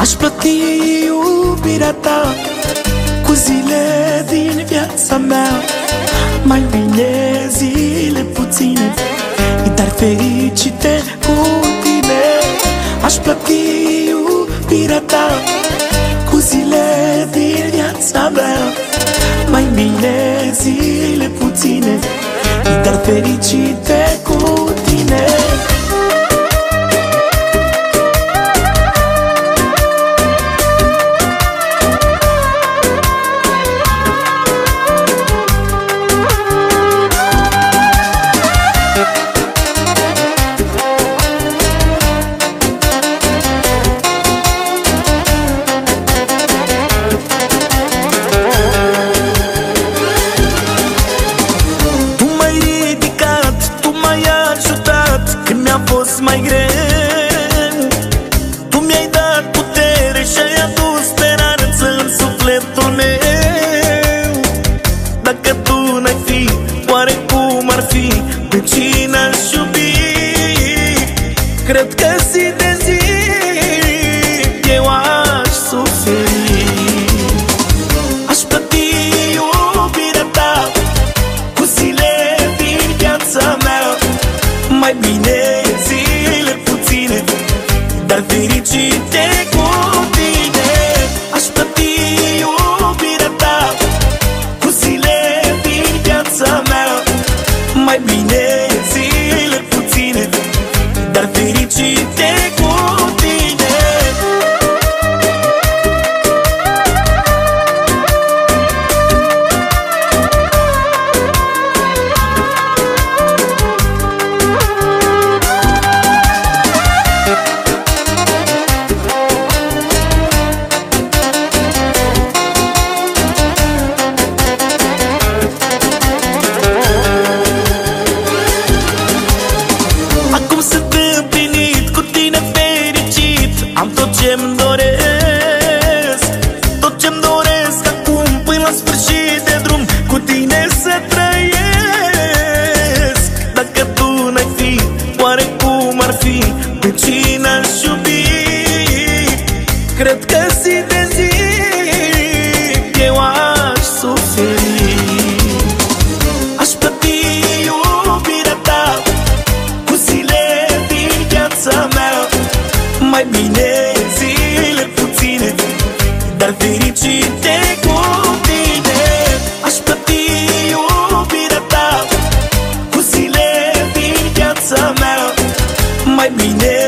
Aș plăti iubirea ta Cu zile din viața mea. Mai bine zile puține Dar fericite cu tine. Aș plăti iubirea ta Cu zile din viața mea. Mai bine zile puține Dar fericite cu tine fost mai greu. Tu mi-ai dat putere și ai adus speranță în sufletul meu. Dacă tu n-ai fi, oare cum ar fi, Dar fericite cu tine. Am Cred că zi de zi Eu aș suferi. Aș plăti iubirea ta Cu zile din viața mea. Mai bine dar fericite cu tine. Aș plăti iubirea ta Cu zile din viața mea. Mai bine